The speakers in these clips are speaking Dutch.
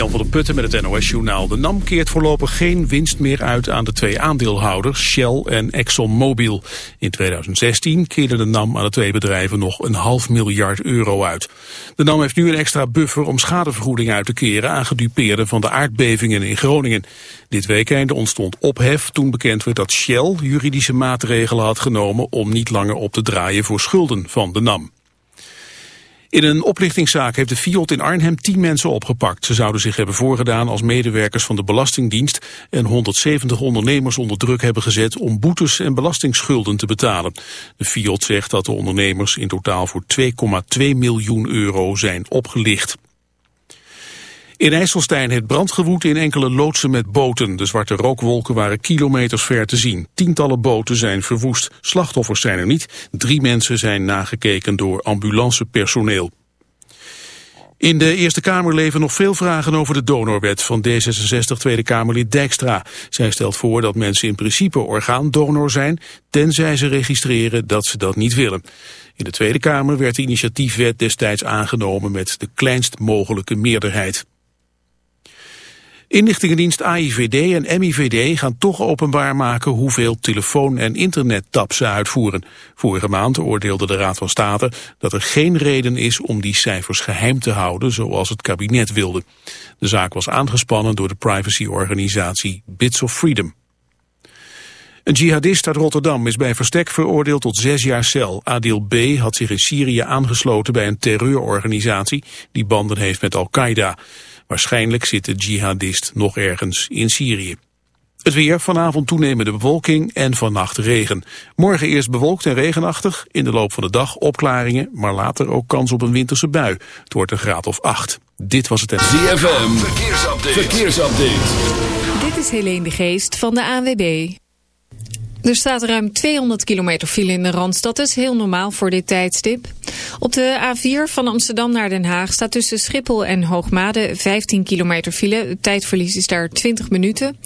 Jan van der Putten met het NOS-journaal. De NAM keert voorlopig geen winst meer uit aan de twee aandeelhouders, Shell en ExxonMobil. In 2016 keerde de NAM aan de twee bedrijven nog een half miljard euro uit. De NAM heeft nu een extra buffer om schadevergoeding uit te keren aan gedupeerden van de aardbevingen in Groningen. Dit weekend ontstond ophef toen bekend werd dat Shell juridische maatregelen had genomen om niet langer op te draaien voor schulden van de NAM. In een oplichtingszaak heeft de Fiat in Arnhem tien mensen opgepakt. Ze zouden zich hebben voorgedaan als medewerkers van de Belastingdienst en 170 ondernemers onder druk hebben gezet om boetes en belastingsschulden te betalen. De Fiat zegt dat de ondernemers in totaal voor 2,2 miljoen euro zijn opgelicht. In IJsselstein heeft brand gewoed in enkele loodsen met boten. De zwarte rookwolken waren kilometers ver te zien. Tientallen boten zijn verwoest. Slachtoffers zijn er niet. Drie mensen zijn nagekeken door ambulancepersoneel. In de Eerste Kamer leven nog veel vragen over de donorwet van D66 Tweede Kamerlid Dijkstra. Zij stelt voor dat mensen in principe orgaandonor zijn, tenzij ze registreren dat ze dat niet willen. In de Tweede Kamer werd de initiatiefwet destijds aangenomen met de kleinst mogelijke meerderheid. Inlichtingendienst AIVD en MIVD gaan toch openbaar maken hoeveel telefoon- en internettaps ze uitvoeren. Vorige maand oordeelde de Raad van State dat er geen reden is om die cijfers geheim te houden zoals het kabinet wilde. De zaak was aangespannen door de privacyorganisatie Bits of Freedom. Een jihadist uit Rotterdam is bij verstek veroordeeld tot zes jaar cel. Adil B. had zich in Syrië aangesloten bij een terreurorganisatie die banden heeft met Al-Qaeda. Waarschijnlijk zit de jihadist nog ergens in Syrië. Het weer, vanavond toenemende bewolking en vannacht regen. Morgen eerst bewolkt en regenachtig, in de loop van de dag opklaringen, maar later ook kans op een winterse bui. Het wordt een graad of acht. Dit was het... ZFM, verkeersupdate. verkeersupdate. Dit is Helene de Geest van de ANWB. Er staat ruim 200 kilometer file in de Randstad. Dat is heel normaal voor dit tijdstip. Op de A4 van Amsterdam naar Den Haag staat tussen Schiphol en Hoogmade 15 kilometer file. Het tijdverlies is daar 20 minuten.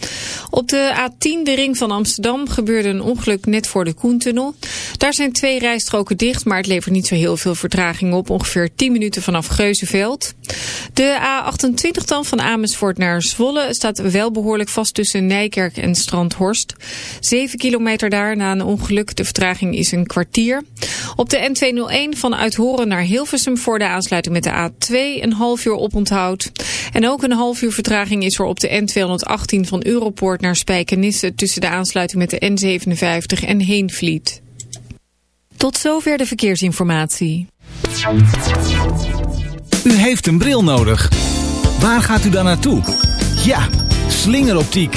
Op de A10, de ring van Amsterdam, gebeurde een ongeluk net voor de Koentunnel. Daar zijn twee rijstroken dicht, maar het levert niet zo heel veel vertraging op. Ongeveer 10 minuten vanaf Geuzenveld. De A28 dan van Amersfoort naar Zwolle staat wel behoorlijk vast tussen Nijkerk en Strandhorst. 7 kilometer daar na een ongeluk. De vertraging is een kwartier. Op de N201 van Uithoren naar Hilversum voor de aansluiting met de A2 een half uur oponthoud. En ook een half uur vertraging is er op de N218 van Europoort naar Spijkenisse tussen de aansluiting met de N57 en Heenvliet. Tot zover de verkeersinformatie. U heeft een bril nodig. Waar gaat u dan naartoe? Ja, slingeroptiek.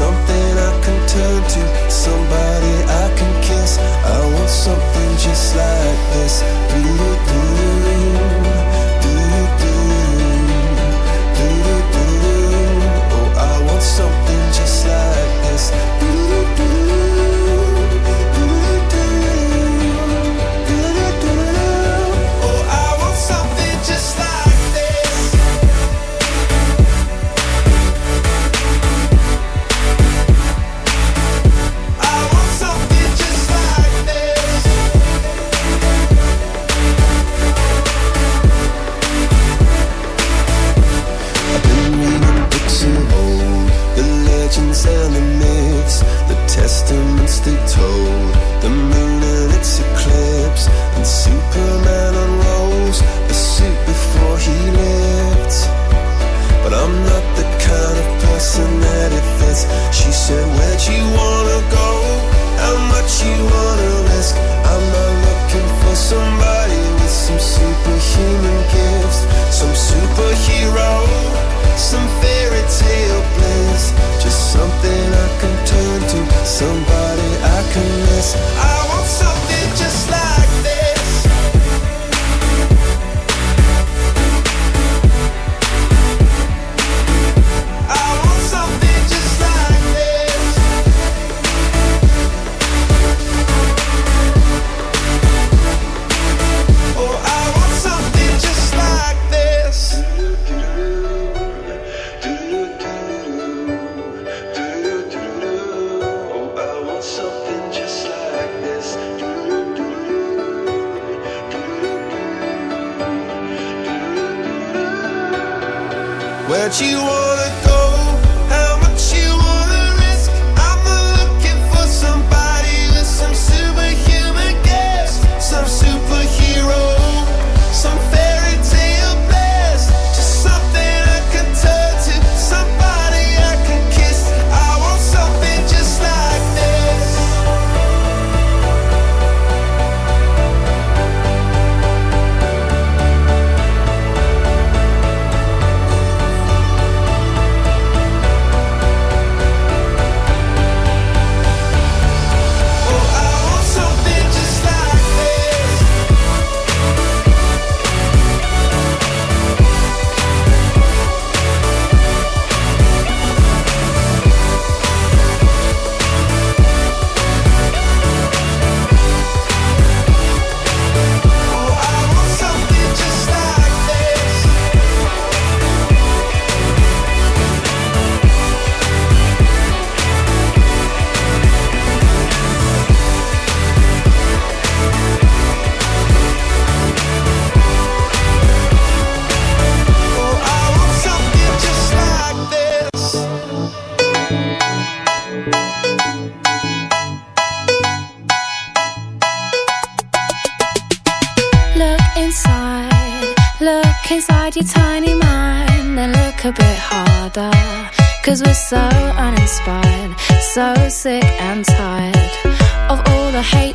Something I can turn to, somebody I can kiss. I want something just like this.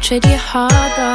Tradea Harbour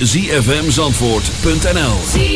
www.zfmzandvoort.nl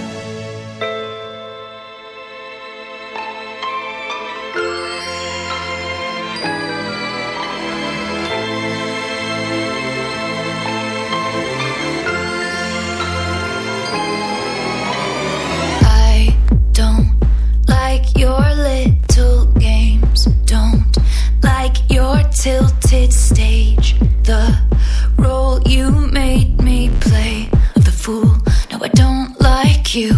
Play of the fool. No, I don't like you.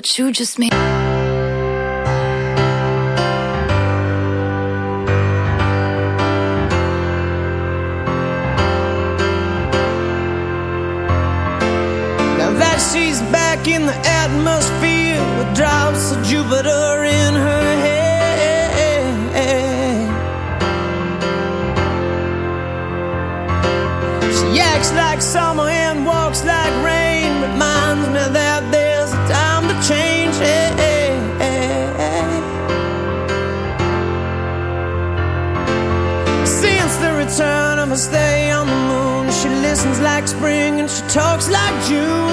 what you just made. Now that she's back in the atmosphere with drops of Jupiter in her head. She acts like summer and walks like rain summer's day on the moon. She listens like spring and she talks like June.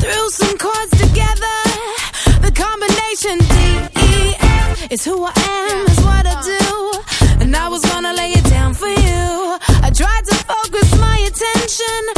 Threw some chords together, the combination D E F is who I am, is what I uh. do, and I was gonna lay it down for you. I tried to focus my attention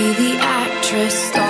Be the actress starring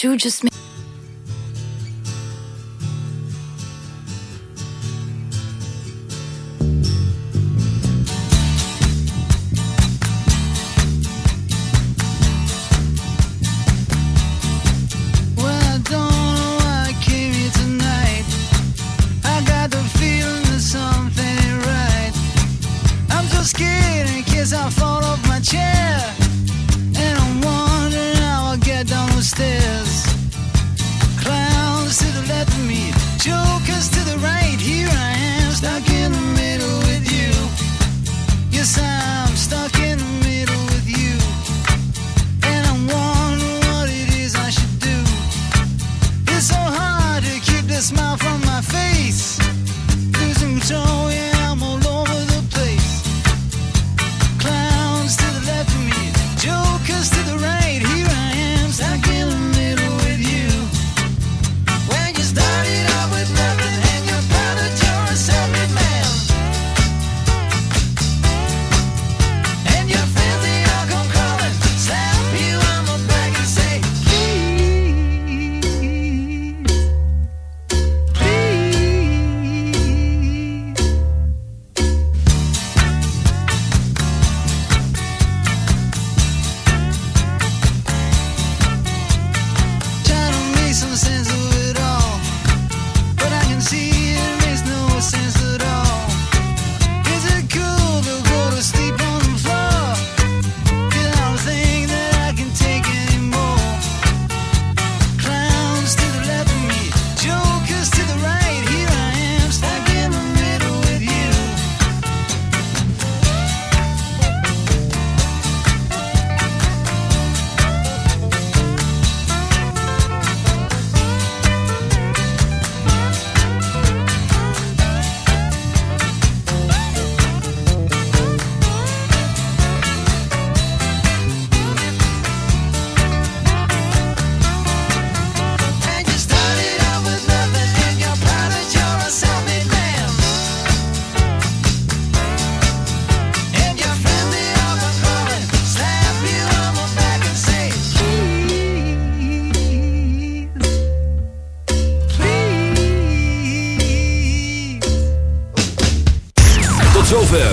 You just made